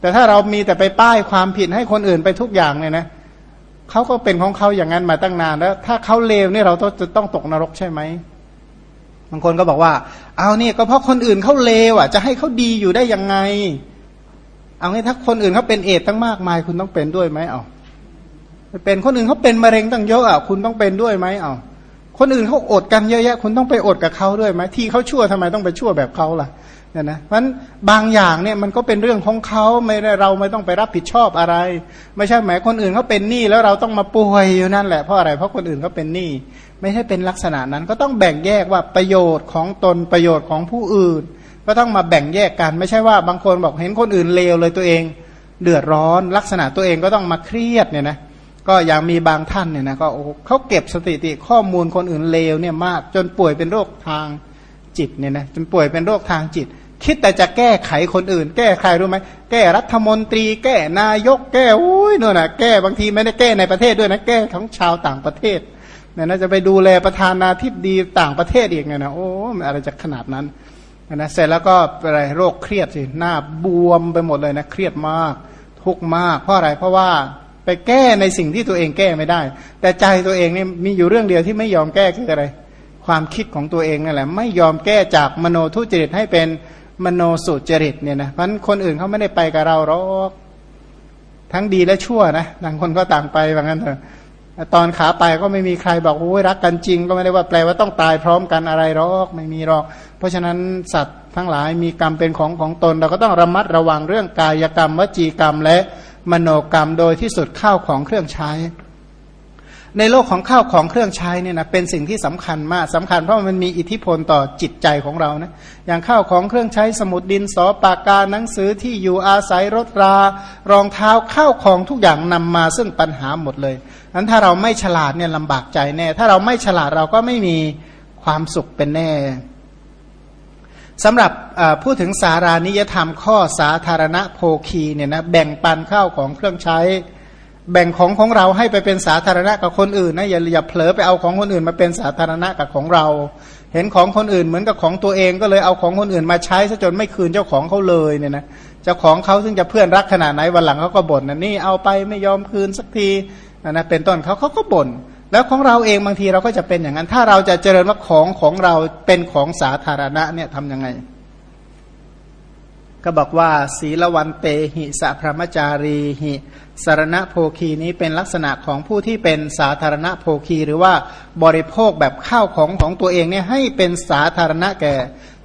แต่ถ้าเรามีแต่ไปป้ายความผิดให้คนอื่นไปทุกอย่างเนี่ยนะเขาก็เป็นของเขาอย่างนั้นมาตั้งนานแล้ว ถ้าเขาเลวเนี่ยเราต้องจะต้องตกนรกใช่ไหมบางคนก็บอกว่า เอาเนี่ยก็เพราะคนอื่นเขาเลวอะ จะให้เขาดีอยู่ได้ยังไง เอางี้ถ้าคนอื่นเขาเป็นเอดตั้งมากมาย คุณต้องเป็นด้วยไหมเอาเป็นคนอื่นเขาเป็นมะเร็งตั้งเยอะอะคุณต้องเป็นด้วยไหมเอา คนอื่นเขาอดกันเยอะแยะคุณต้องไปอดกับเขาด้วยไหมที่เขาชั่วทำไมต้องไปชั่วแบบเขาล่ะเนี่ยนะเพราะบางอย่างเนี่ยมันก็เป็นเรื่องของเขาไม่ได้เราไม่ต้องไปรับผิดชอบอะไร ไม่ใช่หมคนอื่นเขาเป็นหนี้แล้วเราต้องมาป่วยอยู่นั่นแหละเพราะอะไรเพราะคนอื่นเขาเป็นหนี้ไม่ใช่เป็นลักษณะนั้น ก็ต้องแบ่งแยกว่าประโยชน์ของตนประโยชน์ของผู้อื่น ก็ต้องมาแบ่งแยกกัน ไม่ใช่ว่าบางคนบอกเห็นคนอื่นเลวเลยตัวเอง เดือดร้อนลักษณะตัวเองก็ต้องมาเครียดเนี่ยนะ ก็อย่างมีบางท่านเนี่ยนะก็เขาเก็บสถิติข้อมูลคนอื่นเลวเนี่ยมาก จนป่วยเป็นโรคทางจิตเนี่ยนะจนป่วยเป็นโรคทางจิต คิดแต่จะแก้ไขคนอื่น แก้ใครรู้ไหมแก้รัฐมนตรี แก้นายกแก้อุ้ยนู่นน่ะแก้บางทีไม่ได้แก้ในประเทศด้วยนะแก้ของชาวต่างประเทศเนี่ยนะจะไปดูแลประธานาธิบดีต่างประเทศอีกไงนะโอ้อะไรจะขนาดนั้นนะเสร็จแล้วก็อะไรโรคเครียดสิหน้าบวมไปหมดเลยนะเครียดมากทุกมาก เพราะอะไรเพราะว่า ไปแก้ในสิ่งที่ตัวเองแก้ไม่ได้ แต่ใจตัวเองเนี่ยมีอยู่เรื่องเดียวที่ไม่ยอมแก้คืออะไร ความคิดของตัวเองนั่นแหละ ไม่ยอมแก้จากมโนทุจริตให้เป็นมโนสุจริตเนี่ยนะเพราะคนอื่นเขาไม่ได้ไปกับเราหรอกทั้งดีและชั่วนะต่างคนก็ต่างไปว่างั้นเถอะตอนขาไปก็ไม่มีใครบอกโอ้ยรักกันจริง ก็ไม่ได้ว่าแปลว่าต้องตายพร้อมกันอะไรหรอกไม่มีหรอก เพราะฉะนั้นสัตว์ทั้งหลายมีกรรมเป็นของของตน เราก็ต้องระมัดระวังเรื่องกายกรรมวจีกรรมและ มโนกรรมโดยที่สุดข้าวของเครื่องใช้ ในโลกของข้าวของเครื่องใช้เนี่ยนะเป็นสิ่งที่สำคัญมากสำคัญเพราะมันมีอิทธิพลต่อจิตใจของเรานะอย่างข้าวของเครื่องใช้สมุดดินสอปากกาหนังสือที่อยู่อาศัยรถรารองเท้าข้าวของทุกอย่างนำมาซึ่งปัญหาหมดเลยนั้นถ้าเราไม่ฉลาดเนี่ยลำบากใจแน่ ถ้าเราไม่ฉลาดเราก็ไม่มีความสุขเป็นแน่ สำหรับพูดถึงสารานิยธรรมข้อสาธารณโภคีเนี่ยนะแบ่งปันข้าวของเครื่องใช้ แบ่งของของเราให้ไปเป็นสาธารณะกับคนอื่นนะอย่าอย่าเผลอไปเอาของคนอื่นมาเป็นสาธารณะกับของเรา เห็นของคนอื่นเหมือนกับของตัวเองก็เลยเอาของคนอื่นมาใช้ซะจนไม่คืนเจ้าของเขาเลยเนี่ยนะเจ้าของเขาซึ่งจะเพื่อนรักขนาดไหนวันหลังเขาก็บ่นนะนี่เอาไปไม่ยอมคืนสักทีนะเป็นต้นเขาเขาก็บ่น แล้วของเราเองบางทีเราก็จะเป็นอย่างนั้น ถ้าเราจะเจริญว่าของของเราเป็นของสาธารณะเนี่ยทำยังไง ก็บอกว่า ศีลวันเตหิสัพรมจารีหิสารณโภคีนี้เป็นลักษณะของผู้ที่เป็นสาธารณโภคีหรือว่าบริโภคแบบข้าวของของตัวเองเนี่ยให้เป็นสาธารณะแก่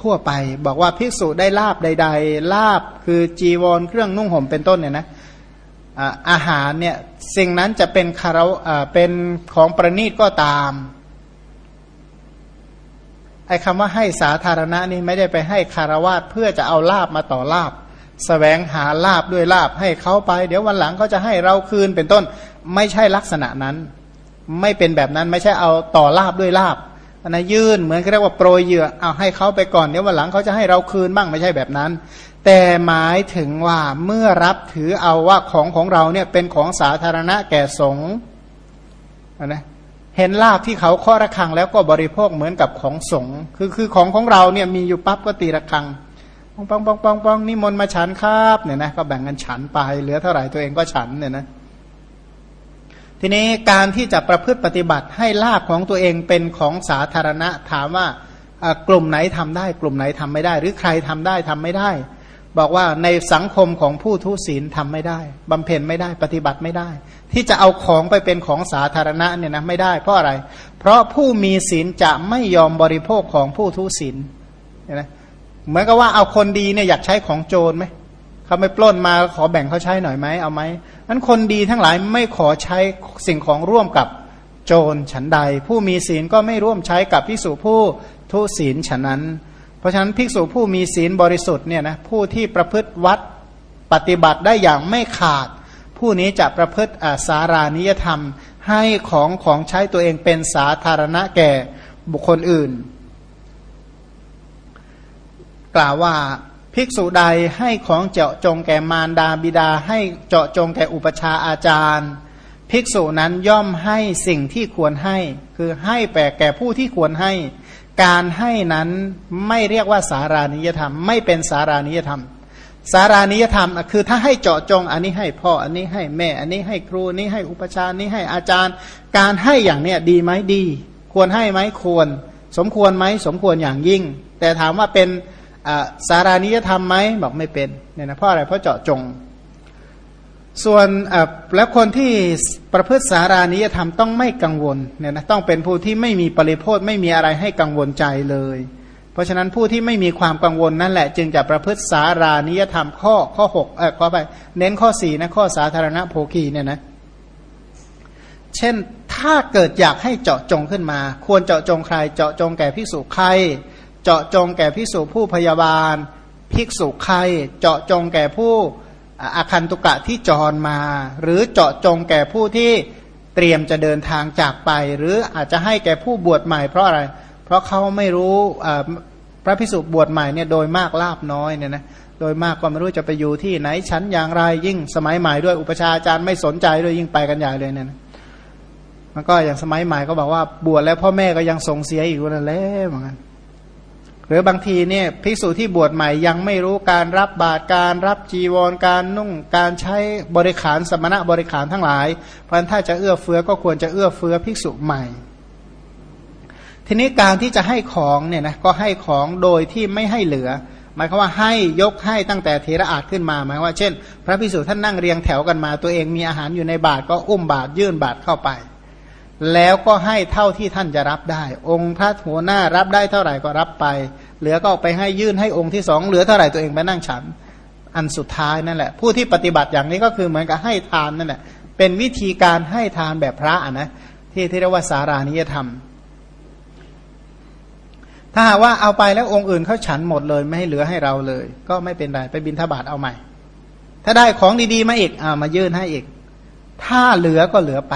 ทั่วไป บอกว่าภิกษุได้ลาบใด ๆ ลาบคือจีวรเครื่องนุ่งห่มเป็นต้นเนี่ยนะ อาหารเนี่ยสิ่งนั้นจะเป็นคารวเป็นของประณีตก็ตามไอ้คำว่าให้สาธารณะนี่ไม่ได้ไปให้คารวาสเพื่อจะเอาลาบมาต่อลาบสแสวงหาลาบด้วยลาบให้เขาไป เดี๋ยววันหลังเขาจะให้เราคืนเป็นต้น ไม่ใช่ลักษณะนั้น ไม่เป็นแบบนั้นไม่ใช่เอาต่อลาบด้วยลาบ นายื่นเหมือนเรียกว่าโปรยเหยื่อเอาให้เขาไปก่อนเดี๋ยววันหลังเขาจะให้เราคืนบ้างไม่ใช่แบบนั้น แต่หมายถึงว่าเมื่อรับถือเอาว่าของของเราเนี่ยเป็นของสาธารณะแก่สงฆ์นะเห็นลาบที่เขาข้อระฆังแล้วก็บริโภคเหมือนกับของสงฆ์คือคือของของเราเนี่ยมีอยู่ปั๊บก็ตีระฆังปองปองปองปองปองนิมนต์มาฉันครับเนี่ยนะก็แบ่งกันฉันไปเหลือเท่าไหร่ตัวเองก็ฉันเนี่ยนะ ทีนี้การที่จะประพฤติปฏิบัติให้ลาบของตัวเองเป็นของสาธารณะ ถามว่ากลุ่มไหนทำได้ กลุ่มไหนทำไม่ได้ หรือใครทำได้ทำไม่ได้ บอกว่าในสังคมของผู้ทุศีลทำไม่ได้บำเพ็ญไม่ได้ปฏิบัติไม่ได้ ที่จะเอาของไปเป็นของสาธารณะเนี่ยนะไม่ได้ เพราะอะไร เพราะผู้มีศีลจะไม่ยอมบริโภคของผู้ทุศีลเห็นไหมเหมือนกับว่าเอาคนดีเนี่ยอยากใช้ของโจรไหม เขาไม่ปล้นมาขอแบ่งเขาใช้หน่อยไหมเอาไหมนั้นคนดีทั้งหลายไม่ขอใช้สิ่งของร่วมกับโจรฉันใด ผู้มีศีลก็ไม่ร่วมใช้กับพิสูจผู้ทุศีลฉะนั้น เพราะฉะนั้นภิกษุผู้มีศีลบริสุทธิ์เนี่ยนะผู้ที่ประพฤติวัดปฏิบัติได้อย่างไม่ขาด ผู้นี้จะประพฤติอาสารานิยธรรม ให้ของของใช้ตัวเองเป็นสาธารณะแก่บุคคลอื่น กล่าวว่า ภิกษุใดให้ของเจาะจงแก่มารดาบิดา ให้เจาะจงแก่อุปชาอาจารย์ ภิกษุนั้นย่อมให้สิ่งที่ควรให้ คือให้แปแก่ผู้ที่ควรให้ การให้นั้นไม่เรียกว่าสารานิยธรรม ไม่เป็นสารานิยธรรม สารานิยธรรมคือถ้าให้เจาะจง อันนี้ให้พ่ออันนี้ให้แม่ อันนี้ให้ครูอันนี้ให้อุปชาอันนี้ให้อาจารย์ การให้อย่างเนี้ยดีไหมดี ควรให้ไหมควร สมควรไหมสมควรอย่างยิ่ง แต่ถามว่าเป็น สารานิยธรรมไหมบอกไม่เป็นเนี่ยนะเพราะอะไรเพราะเจาะจง ส่วนแล้วคนที่ประพฤติสารานิยธรรมต้องไม่กังวลเนี่ยนะต้องเป็นผู้ที่ไม่มีปริโภทไม่มีอะไรให้กังวลใจเลย เพราะฉะนั้นผู้ที่ไม่มีความกังวลนั่นแหละ จึงจะประพฤติสารานิยธรรมข้อข้อหกเออข้อไปเน้นข้อสี่นะข้อสาธารณโภคีเนี่ยนะเช่นถ้าเกิดอยากให้เจาะจงขึ้นมา ควรเจาะจงใครเจาะจงแก่ภิกษุใคร เจาะจงแก่ภิกษุผู้พยาบาล ภิกษุใคร เจาะจงแก่ผู้อาคันตุกะที่จรมา หรือเจาะจงแก่ผู้ที่เตรียมจะเดินทางจากไป หรืออาจจะให้แก่ผู้บวชใหม่เพราะอะไร เพราะเขาไม่รู้พระพิสุบวชใหม่เนี่ยโดยมากลาบน้อยเนี่ยนะโดยมากก็ไม่รู้จะไปอยู่ที่ไหนชั้นอย่างไรยิ่งสมัยใหม่ด้วยอุปชาอาจารย์ไม่สนใจด้วยยิ่งไปกันใหญ่เลยเนี่ยนะมันก็อย่างสมัยใหม่ก็บอกว่าบวชแล้วพ่อแม่ก็ยังส่งเสียอีกนั่นแหละเหมือนกัน หรือบางทีเนี่ยภิกษุที่บวชใหม่ยังไม่รู้การรับบาตรการรับจีวรการนุ่งการใช้บริขารสมณะบริขารทั้งหลาย เพราะนั้นถ้าจะเอื้อเฟื้อก็ควรจะเอื้อเฟื้อภิกษุใหม่ ทีนี้การที่จะให้ของเนี่ยนะก็ให้ของโดยที่ไม่ให้เหลือ หมายความว่าให้ยกให้ตั้งแต่เทระอาจขึ้นมาหมายว่าเช่น พระพิสุท่านนั่งเรียงแถวกันมา ตัวเองมีอาหารอยู่ในบาทก็อุ้มบาทยื่นบาทเข้าไป แล้วก็ให้เท่าที่ท่านจะรับได้ องค์พระหัวหน้ารับได้เท่าไหร่ก็รับไป เหลือก็ไปให้ยื่นให้องค์ที่สองเหลือเท่าไหร่ตัวเองไปนั่งฉัน อันสุดท้ายนั่นแหละ ผู้ที่ปฏิบัติอย่างนี้ก็คือเหมือนกับให้ทานนั่นแหละเป็นวิธีการให้ทานแบบพระนะที่ที่เรียกว่าสารานิยธรรม ถ้าหากว่าเอาไปแล้วองค์อื่นเขาฉันหมดเลย ไม่ให้เหลือให้เราเลย ก็ไม่เป็นไรไปบินทบาทเอาใหม่ ถ้าได้ของดีๆมาอีกอ่ามายื่นให้อีก ถ้าเหลือก็เหลือไป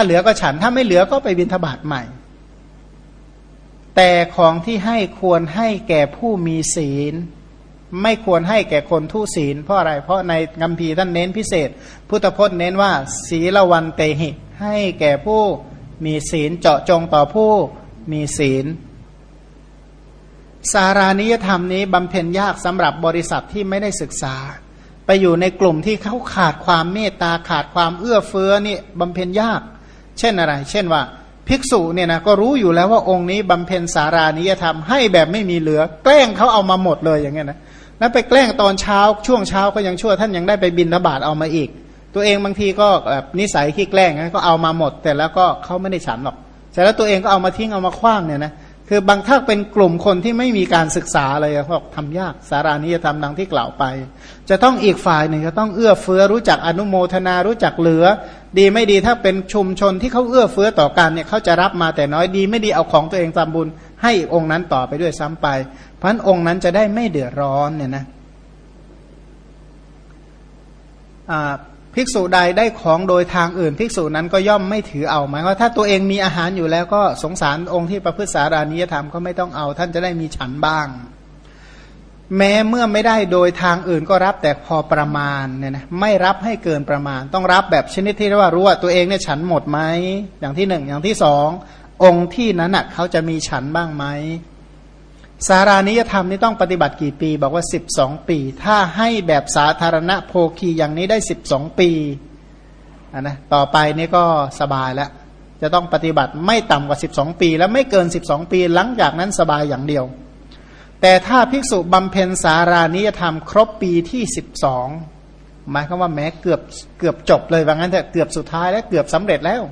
ถ้าเหลือก็ฉัน ถ้าไม่เหลือก็ไปบินทบาทใหม่ แต่ของที่ให้ควรให้แก่ผู้มีศีล ไม่ควรให้แก่คนทุศีล เพราะอะไร เพราะในกัมพีท่านเน้นพิเศษ พุทธพจน์เน้นว่า ศีละวันเตหิให้แก่ผู้มีศีลเจาะจงต่อผู้มีศีล สารานิยธรรมนี้บำเพ็ญยากสำหรับบริษัทที่ไม่ได้ศึกษา ไปอยู่ในกลุ่มที่เขาขาดความเมตตาขาดความเอื้อเฟื้อนี่บำเพ็ญยาก เช่นอะไร เช่นว่าภิกษุเนี่ยนะก็รู้อยู่แล้วว่าองค์นี้บำเพ็ญสารานิยธรรมให้แบบไม่มีเหลือ แกล้งเขาเอามาหมดเลยอย่างเงี้ยนะแล้วไปแกล้งตอนเช้าช่วงเช้าก็ยังชั่วท่านยังได้ไปบินทบาทเอามาอีก ตัวเองบางทีก็แบบนิสัยขี้แกล้งก็เอามาหมด แต่แล้วก็เขาไม่ได้ฉันหรอกแต่แล้วตัวเองก็เอามาทิ้งเอามาคว้างเนี่ยนะ คือบางถ้าเป็นกลุ่มคนที่ไม่มีการศึกษาเลยเขาบอกทำยากสารานิยธรรมดังที่กล่าวไป จะต้องอีกฝ่ายหนึ่งจะต้องเอื้อเฟื้อรู้จักอนุโมทนารู้จักเหลือ ดีไม่ดีถ้าเป็นชุมชนที่เขาเอื้อเฟื้อต่อกันเนี่ยเขาจะรับมาแต่น้อยดีไม่ดีเอาของตัวเองทำบุญ ให้องค์นั้นต่อไปด้วยซ้ำไป เพราะนั้นองค์นั้นจะได้ไม่เดือดร้อนเนี่ยนะอ่า ภิกษุใดได้ของโดยทางอื่น ภิกษุนั้นก็ย่อมไม่ถือเอาหมายว่าถ้าตัวเองมีอาหารอยู่แล้วก็สงสารองค์ที่ประพฤติสารานิยธรรมก็ไม่ต้องเอา ท่านจะได้มีฉันบ้าง แม้เมื่อไม่ได้โดยทางอื่นก็รับแต่พอประมาณเนี่ยนะไม่รับให้เกินประมาณ ต้องรับแบบชนิดที่เรียกว่ารู้ว่าตัวเองเนี่ยฉันหมดไหมอย่างที่หนึ่งอย่างที่สององค์ที่นั้นอะเขาจะมีฉันบ้างไหม สารานิยธรรมนี่ต้องปฏิบัติกี่ปี บอกว่าสิบสองปี ถ้าให้แบบสาธารณโภคีอย่างนี้ได้สิบสองปีนนะต่อไปนี่ก็สบายแล้วจะต้องปฏิบัติไม่ต่ำกว่าสิบสองปี และไม่เกินสิบสองปีหลังจากนั้นสบายอย่างเดียว แต่ถ้าภิกษุบำเพ็ญสารานิยธรรมครบปีที่สิบสองหมายความว่าแม้เกือบเกือบจบเลยว่างั้นแต่เกือบสุดท้ายแล้วเกือบสำเร็จแล้ว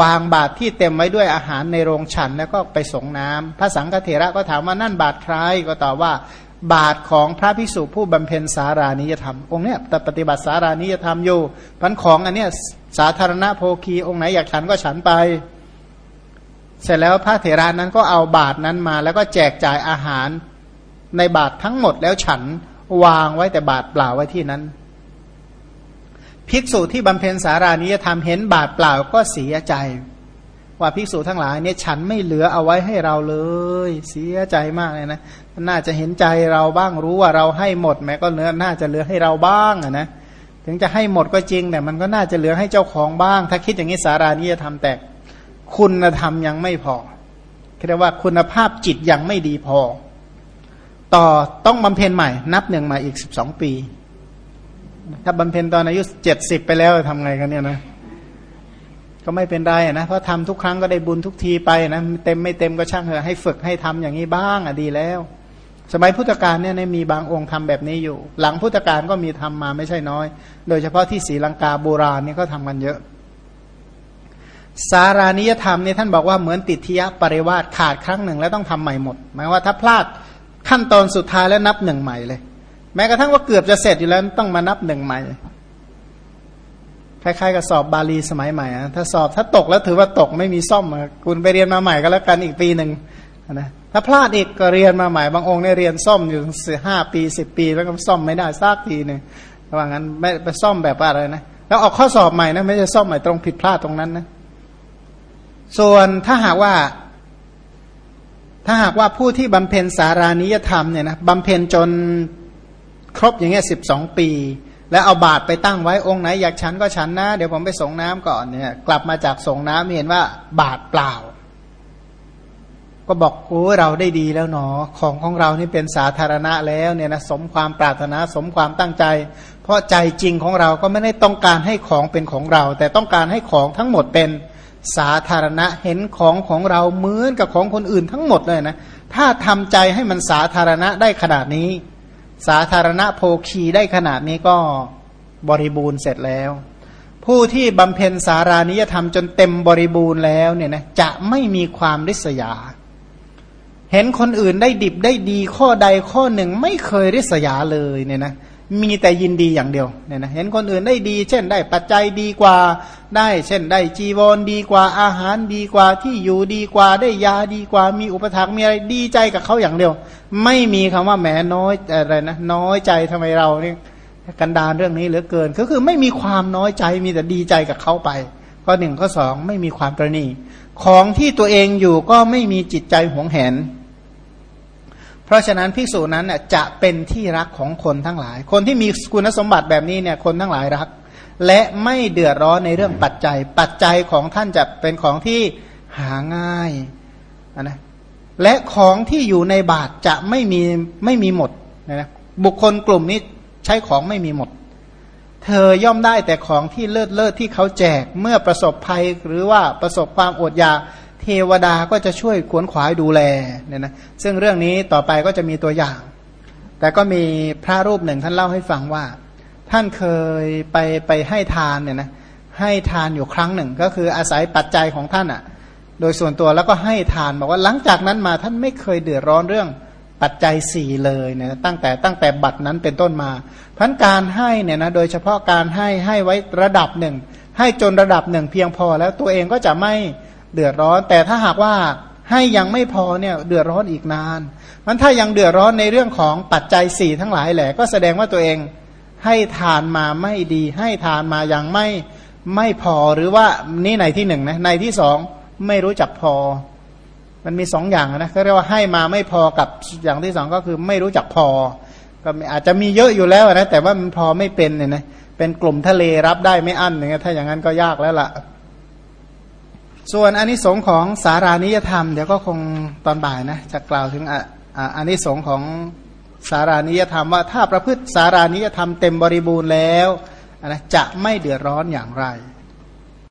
วางบาตรที่เต็มไว้ด้วยอาหารในโรงฉันแล้วก็ไปส่งน้ำพระสังฆเถระก็ถามว่านั่นบาตรใครก็ตอบว่าบาตรของพระพิสุผู้บำเพ็ญสารานิยธรรม องค์เนี้ยแต่ปฏิบัติสารานิยธรรมอยู่พันของอันเนี้ยสาธารณโภคีองค์ไหนอยากฉันก็ฉันไป เสร็จแล้วพระเถระนั้นก็เอาบาตรนั้นมา แล้วก็แจกจ่ายอาหารในบาตรทั้งหมดแล้วฉันวางไว้แต่บาตรเปล่าไว้ที่นั้น ภิกษุที่บำเพ็ญสารานิยธรรมเห็นบาดเปล่าก็เสียใจ ว่าภิกษุทั้งหลายเนี่ยฉันไม่เหลือเอาไว้ให้เราเลย เสียใจมากเลยนะน่าจะเห็นใจเราบ้างรู้ว่าเราให้หมดแม้ก็เนื้อน่าจะเหลือให้เราบ้างนะถึงจะให้หมดก็จริงแต่มันก็น่าจะเหลือให้เจ้าของบ้าง ถ้าคิดอย่างนี้สารานิยธรรมแตกคุณธรรมยังไม่พอเรียกว่าคุณภาพจิตยังไม่ดีพอ ต่อต้องบำเพ็ญใหม่ นับหนึ่งม่อีกสิบสองปี ถ้าบำเพ็ญตอนอายุเจ็ดสิบไปแล้วทำไงกันเนี่ยนะก็ไม่เป็นไรนะเพราะทำทุกครั้งก็ได้บุญทุกทีไปนะเต็มไม่เต็มก็ช่างเถอะให้ฝึกให้ทำอย่างนี้บ้างอะดีแล้ว สมัยพุทธกาลเนี่ยมีบางองค์ทำแบบนี้อยู่ หลังพุทธกาลก็มีทำมาไม่ใช่น้อย โดยเฉพาะที่ศรีลังกาโบราณนี่ก็ทำกันเยอะ สารานิยธรรมนี่ท่านบอกว่าเหมือนติทยปริวาสขาดครั้งหนึ่งแล้วต้องทำใหม่หมดหมายว่าถ้าพลาดขั้นตอนสุดท้ายแล้วนับหนึ่งใหม่เลย แม้กระทั่งว่าเกือบจะเสร็จอยู่แล้วต้องมานับหนึ่งใหม่ คล้ายๆกับสอบบาลีสมัยใหม่อะถ้าสอบถ้าตกแล้วถือว่าตกไม่มีซ่อมคุณไปเรียนมาใหม่ก็แล้วกันอีกปีหนึ่งนะถ้าพลาดอีกก็เรียนมาใหม่บางองค์เนี่ยเรียนซ่อมอยู่สี่ห้าปีสิบปี แล้วก็ซ่อมไม่ได้ซากทีหนึ่งระหว่างนั้นไม่ไปซ่อมแบบอะไรนะแล้วออกข้อสอบใหม่นะไม่ใช่ซ่อมใหม่ตรงผิดพลาดตรงนั้นนะส่วนถ้าหากว่า ถ้าหากว่าผู้ที่บำเพ็ญสารานิยธรรมเนี่ยนะบำเพ็ญจน ครบอย่างเงี้ยสิบสองปี แล้วเอาบาตรไปตั้งไว้องค์ไหนอยากฉันก็ฉันนะ เดี๋ยวผมไปส่งน้ำก่อนเนี่ยกลับมาจากส่งน้ำเห็นว่าบาตรเปล่า ก็บอกโอ้เราได้ดีแล้วเนาะของของเรานี่เป็นสาธารณะแล้วเนี่ยนะสมความปรารถนาสมความตั้งใจ เพราะใจจริงของเราก็ไม่ได้ต้องการให้ของเป็นของเรา แต่ต้องการให้ของทั้งหมดเป็นสาธารณะเห็นของของเราเหมือนกับของคนอื่นทั้งหมดเลยนะ ถ้าทำใจให้มันสาธารณะได้ขนาดนี้ สาธารณโภคีได้ขนาดนี้ก็บริบูรณ์เสร็จแล้ว ผู้ที่บำเพ็ญสารานิยธรรมจนเต็มบริบูรณ์แล้วเนี่ยนะจะไม่มีความริษยา เห็นคนอื่นได้ดิบได้ดีข้อใดข้อหนึ่งไม่เคยริษยาเลยเนี่ยนะ มีแต่ยินดีอย่างเดียวเนี่ยนะเห็นคนอื่นได้ดี เช่นได้ปัจจัยดีกว่า ได้เช่นได้จีวรดีกว่าอาหารดีกว่าที่อยู่ดีกว่าได้ยาดีกว่า มีอุปถัมภ์มีอะไรดีใจกับเขาอย่างเดียว ไม่มีคำว่าแหมน้อยอะไรนะน้อยใจทำไมเราเนี่ยกันดานเรื่องนี้เหลือเกิน ก็คือไม่มีความน้อยใจมีแต่ดีใจกับเขาไปข้อหนึ่งข้อสองไม่มีความประณีของที่ตัวเองอยู่ก็ไม่มีจิตใจหวงแหน เพราะฉะนั้นภิกษุนั้นจะเป็นที่รักของคนทั้งหลาย คนที่มีคุณสมบัติแบบนี้เนี่ยคนทั้งหลายรัก และไม่เดือดร้อนในเรื่องปัจจัย ปัจจัยของท่านจะเป็นของที่หาง่ายนะและของที่อยู่ในบาทจะไม่มีไม่มีหมดนะบุคคลกลุ่มนี้ใช้ของไม่มีหมด เธอย่อมได้แต่ของที่เลิศเลิศที่เขาแจกเมื่อประสบภัยหรือว่าประสบความอดอยาก เทวดาก็จะช่วยขวนขวายดูแลเนี่ยนะซึ่งเรื่องนี้ต่อไปก็จะมีตัวอย่าง แต่ก็มีพระรูปหนึ่งท่านเล่าให้ฟังว่า ท่านเคยไปไปให้ทานเนี่ยนะให้ทานอยู่ครั้งหนึ่ง ก็คืออาศัยปัจจัยของท่านอะ่ะ โดยส่วนตัวแล้วก็ให้ทานบอกว่าหลังจากนั้นมาท่านไม่เคยเดือดร้อนเรื่องปัจจัยสี่เลยเนี่ยตั้งแต่ตั้งแต่บัตรนั้นเป็นต้นมาพันการให้เนี่ยนะโดยเฉพาะการให้ให้ไว้ระดับหนึ่งให้จนระดับหนึ่งเพียงพอแล้วตัวเองก็จะไม่ เดือดร้อน แต่ถ้าหากว่าให้ยังไม่พอเนี่ยเดือดร้อนอีกนานมันถ้ายังเดือดร้อนในเรื่องของปัจจัยสี่ทั้งหลายแหละ ก็แสดงว่าตัวเองให้ทานมาไม่ดี ให้ทานมายังไม่ไม่พอหรือว่านี่ในที่หนึ่งนะในที่สองไม่รู้จักพอ มันมีสองอย่างนะเขาเรียกว่าให้มาไม่พอกับอย่างที่สองก็คือไม่รู้จักพอ ก็อาจจะมีเยอะอยู่แล้วนะแต่ว่ามันพอไม่เป็นเนี่ยนะเป็นกลุ่มทะเลรับได้ไม่อั้นอย่างเงี้ยถ้าอย่างนั้นก็ยากแล้วล่ะ ส่วนอนนิสงค์ของสารานิยธรรมเดี๋ยวก็คงตอนบ่ายนะจะกล่าวถึงอนนิสงค์ของสารานิยธรรมว่าถ้าประพฤติสารานิยธรรมเต็มบริบูรณ์แล้วนะจะไม่เดือดร้อนอย่างไร